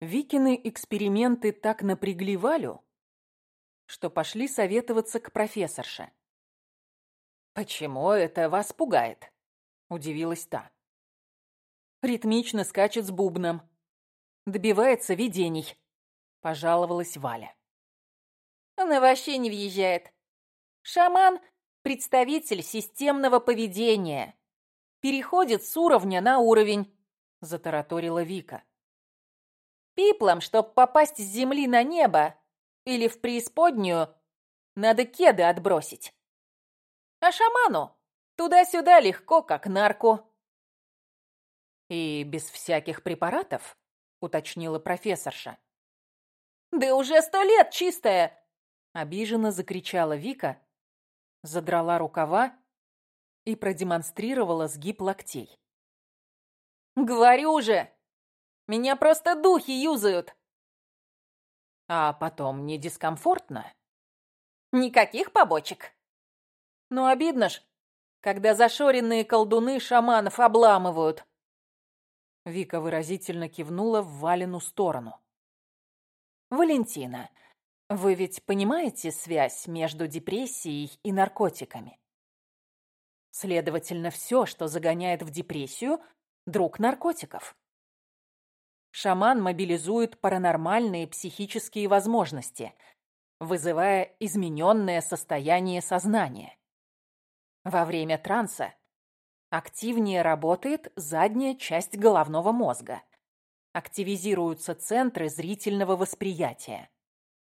Викины эксперименты так напрягли Валю, что пошли советоваться к профессорше. «Почему это вас пугает?» – удивилась та. Ритмично скачет с бубном. Добивается видений, пожаловалась Валя. Она вообще не въезжает. Шаман – представитель системного поведения. Переходит с уровня на уровень, затараторила Вика. Пиплам, чтоб попасть с земли на небо или в преисподнюю, надо кеды отбросить. А шаману туда-сюда легко, как нарку. «И без всяких препаратов?» — уточнила профессорша. «Да уже сто лет чистая!» — обиженно закричала Вика, задрала рукава и продемонстрировала сгиб локтей. «Говорю же! Меня просто духи юзают!» «А потом не дискомфортно?» «Никаких побочек!» «Ну, обидно ж, когда зашоренные колдуны шаманов обламывают!» Вика выразительно кивнула в Валину сторону. «Валентина, вы ведь понимаете связь между депрессией и наркотиками? Следовательно, все, что загоняет в депрессию, друг наркотиков. Шаман мобилизует паранормальные психические возможности, вызывая измененное состояние сознания. Во время транса Активнее работает задняя часть головного мозга. Активизируются центры зрительного восприятия,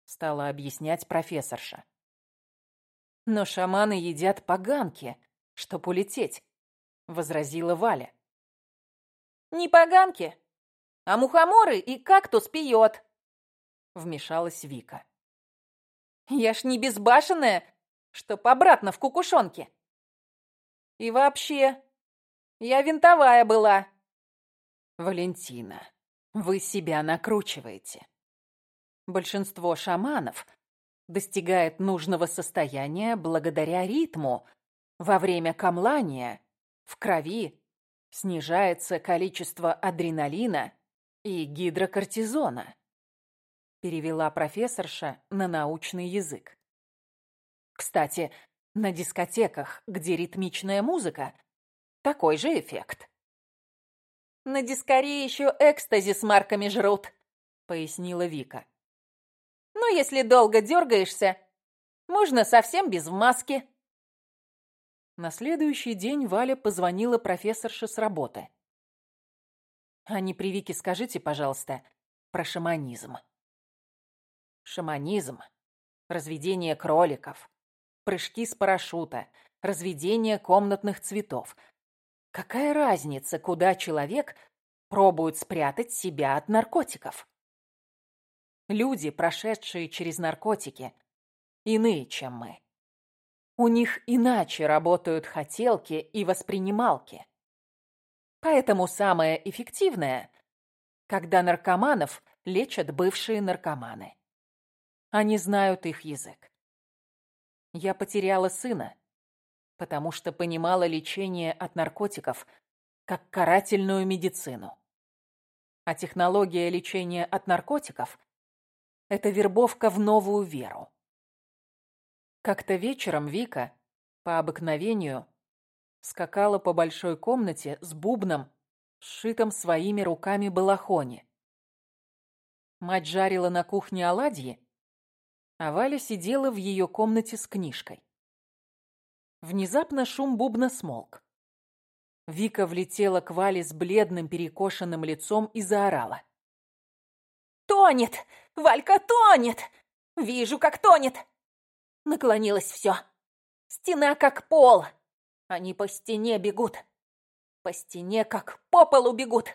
стала объяснять профессорша. Но шаманы едят поганки, чтоб улететь, возразила Валя. Не поганки, а мухоморы и кактус пьет, вмешалась Вика. Я ж не безбашенная, чтоб обратно в кукушонке. И вообще, я винтовая была. Валентина, вы себя накручиваете. Большинство шаманов достигает нужного состояния благодаря ритму. Во время камлания в крови снижается количество адреналина и гидрокортизона. Перевела профессорша на научный язык. Кстати, на дискотеках, где ритмичная музыка, такой же эффект. «На дискаре еще экстази с марками жрут», — пояснила Вика. «Но если долго дергаешься, можно совсем без маски». На следующий день Валя позвонила профессорше с работы. «А не при скажите, пожалуйста, про шаманизм». Шаманизм, разведение кроликов, прыжки с парашюта, разведение комнатных цветов — Какая разница, куда человек пробует спрятать себя от наркотиков? Люди, прошедшие через наркотики, иные, чем мы. У них иначе работают хотелки и воспринималки. Поэтому самое эффективное, когда наркоманов лечат бывшие наркоманы. Они знают их язык. Я потеряла сына, потому что понимала лечение от наркотиков как карательную медицину. А технология лечения от наркотиков – это вербовка в новую веру. Как-то вечером Вика, по обыкновению, скакала по большой комнате с бубном, сшитым своими руками балахоне. Мать жарила на кухне оладьи, а Валя сидела в ее комнате с книжкой. Внезапно шум бубна смолк. Вика влетела к Вале с бледным перекошенным лицом и заорала. «Тонет! Валька тонет! Вижу, как тонет!» Наклонилось все. Стена как пол. Они по стене бегут. По стене как по полу бегут.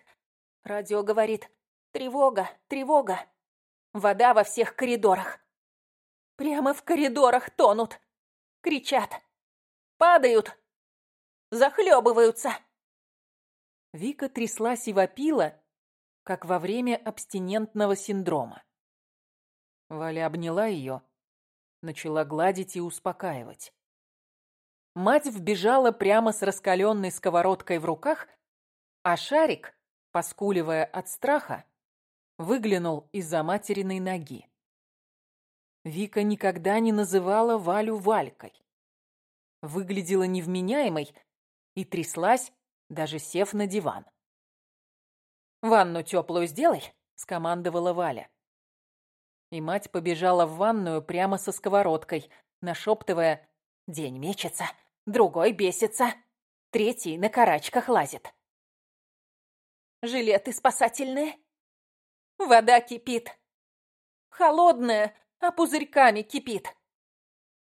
Радио говорит «Тревога, тревога!» Вода во всех коридорах. Прямо в коридорах тонут. Кричат. Падают! Захлебываются!» Вика тряслась и вопила, как во время абстинентного синдрома. Валя обняла ее, начала гладить и успокаивать. Мать вбежала прямо с раскаленной сковородкой в руках, а Шарик, поскуливая от страха, выглянул из-за материной ноги. Вика никогда не называла Валю Валькой. Выглядела невменяемой и тряслась, даже сев на диван. «Ванну теплую сделай», — скомандовала Валя. И мать побежала в ванную прямо со сковородкой, нашептывая «День мечется, другой бесится, третий на карачках лазит». «Жилеты спасательные? Вода кипит. Холодная, а пузырьками кипит.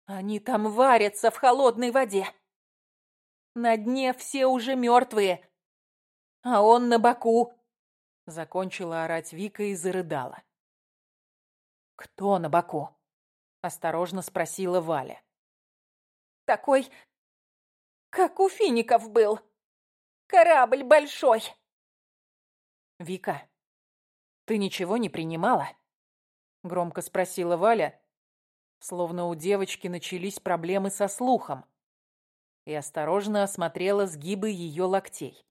Они там варятся в холодной воде. На дне все уже мертвые, а он на боку, Закончила орать Вика и зарыдала. «Кто на боку?» — осторожно спросила Валя. «Такой, как у фиников был. Корабль большой». «Вика, ты ничего не принимала?» — громко спросила Валя, словно у девочки начались проблемы со слухом, и осторожно осмотрела сгибы ее локтей.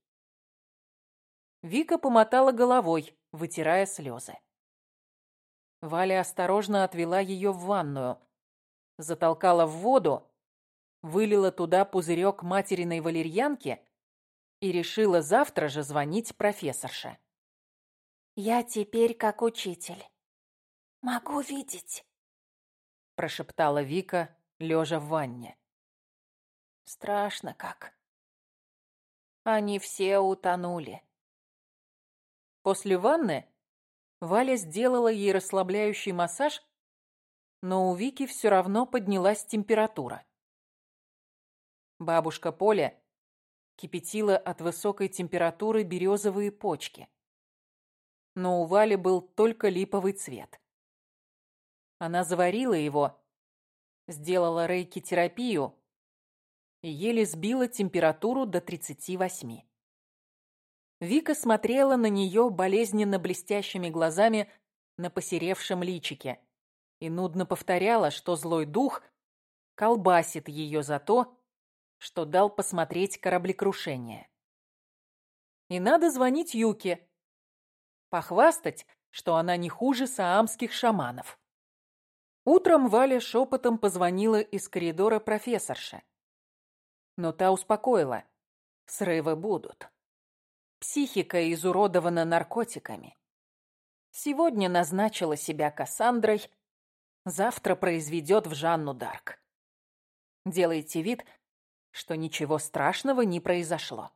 Вика помотала головой, вытирая слезы. Валя осторожно отвела ее в ванную, затолкала в воду, вылила туда пузырек материной валерьянки и решила завтра же звонить профессорше. «Я теперь как учитель. Могу видеть», – прошептала Вика, лежа в ванне. «Страшно как. Они все утонули». После ванны Валя сделала ей расслабляющий массаж, но у Вики все равно поднялась температура. Бабушка Поля кипятила от высокой температуры березовые почки. Но у Вали был только липовый цвет. Она заварила его, сделала рейки-терапию и еле сбила температуру до 38. Вика смотрела на нее болезненно блестящими глазами на посеревшем личике и нудно повторяла, что злой дух колбасит ее за то, что дал посмотреть кораблекрушение. И надо звонить Юке, похвастать, что она не хуже саамских шаманов. Утром Валя шепотом позвонила из коридора профессорше. Но та успокоила. Срывы будут. Психика изуродована наркотиками. Сегодня назначила себя Кассандрой, завтра произведет в Жанну Дарк. Делайте вид, что ничего страшного не произошло.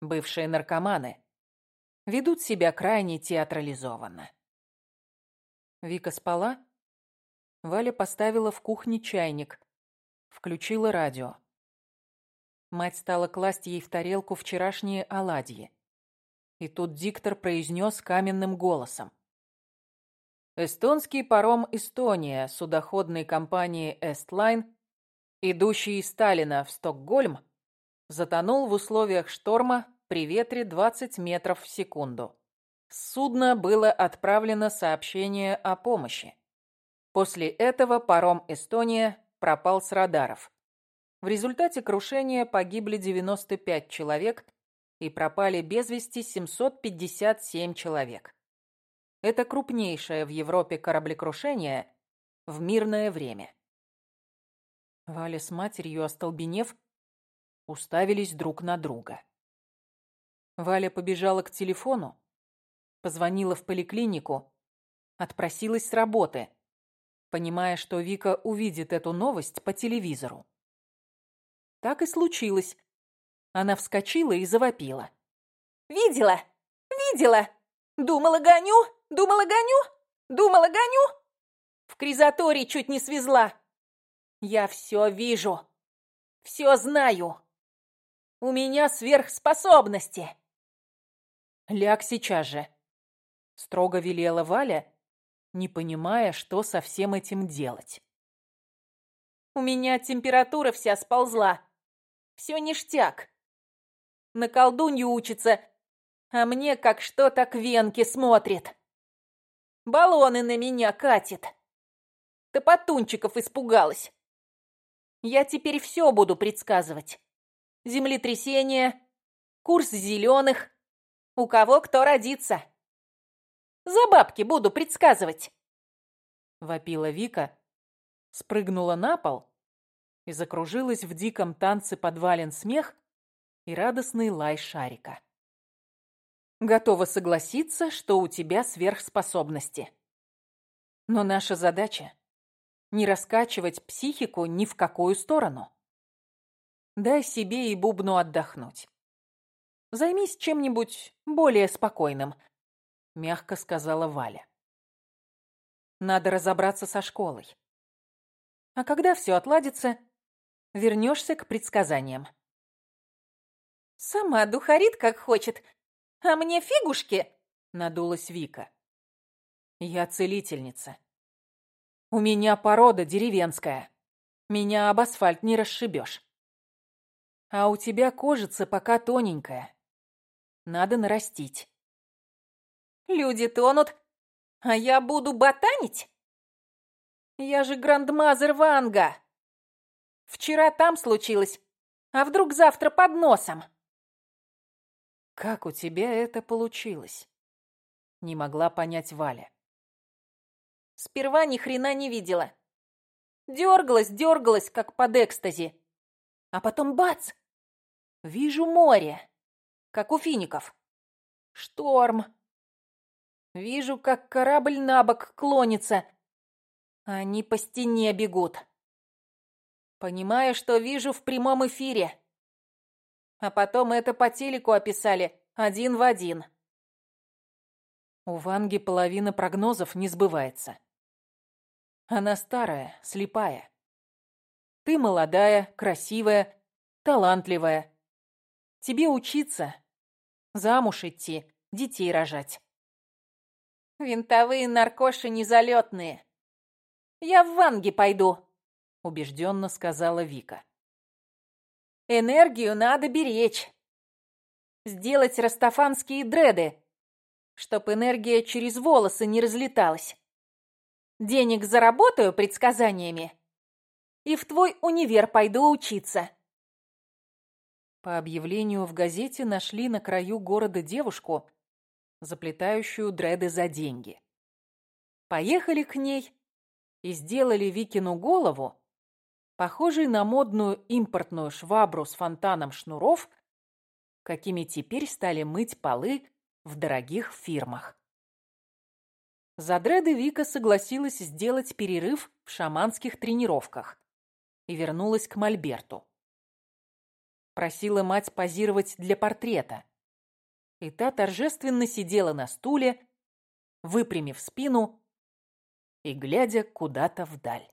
Бывшие наркоманы ведут себя крайне театрализованно. Вика спала. Валя поставила в кухне чайник, включила радио. Мать стала класть ей в тарелку вчерашние оладьи. И тут диктор произнес каменным голосом. Эстонский паром «Эстония» судоходной компании «Эстлайн», идущий из Сталина в Стокгольм, затонул в условиях шторма при ветре 20 метров в секунду. С судна было отправлено сообщение о помощи. После этого паром «Эстония» пропал с радаров. В результате крушения погибли 95 человек и пропали без вести 757 человек. Это крупнейшее в Европе кораблекрушение в мирное время. Валя с матерью, остолбенев, уставились друг на друга. Валя побежала к телефону, позвонила в поликлинику, отпросилась с работы, понимая, что Вика увидит эту новость по телевизору. Так и случилось. Она вскочила и завопила. «Видела! Видела! Думала, гоню! Думала, гоню! Думала, гоню!» В кризаторий чуть не свезла. Я все вижу, все знаю. У меня сверхспособности. Ляг сейчас же, строго велела Валя, не понимая, что со всем этим делать. У меня температура вся сползла. Все ништяк. На колдунью учится, а мне как что так венки смотрит. Баллоны на меня катит. Топотунчиков испугалась. Я теперь все буду предсказывать. Землетрясение, курс зеленых, у кого кто родится. За бабки буду предсказывать!» Вопила Вика, спрыгнула на пол и закружилась в диком танце подвален смех и радостный лай шарика. Готова согласиться, что у тебя сверхспособности. Но наша задача — не раскачивать психику ни в какую сторону. Дай себе и бубну отдохнуть. Займись чем-нибудь более спокойным, мягко сказала Валя. Надо разобраться со школой. А когда все отладится, вернешься к предсказаниям. Сама духарит как хочет, а мне фигушки, надулась Вика. Я целительница. У меня порода деревенская. Меня об асфальт не расшибешь. А у тебя кожица пока тоненькая. Надо нарастить. Люди тонут, а я буду ботанить? Я же грандмазер Ванга. Вчера там случилось, а вдруг завтра под носом? Как у тебя это получилось? Не могла понять Валя. Сперва ни хрена не видела. Дергалась, дергалась, как под экстази. А потом бац! Вижу море, как у фиников. Шторм. Вижу, как корабль на бок клонится. Они по стене бегут. Понимаю, что вижу в прямом эфире. А потом это по телеку описали один в один. У Ванги половина прогнозов не сбывается. Она старая, слепая. Ты молодая, красивая, талантливая. Тебе учиться, замуж идти, детей рожать. Винтовые наркоши незалетные. Я в Ванги пойду, убежденно сказала Вика. Энергию надо беречь. Сделать растафанские дреды, чтоб энергия через волосы не разлеталась. Денег заработаю предсказаниями и в твой универ пойду учиться. По объявлению в газете нашли на краю города девушку, заплетающую дреды за деньги. Поехали к ней и сделали Викину голову, похожей на модную импортную швабру с фонтаном шнуров, какими теперь стали мыть полы в дорогих фирмах. За дреды Вика согласилась сделать перерыв в шаманских тренировках и вернулась к Мольберту. Просила мать позировать для портрета. И та торжественно сидела на стуле, выпрямив спину и глядя куда-то вдаль.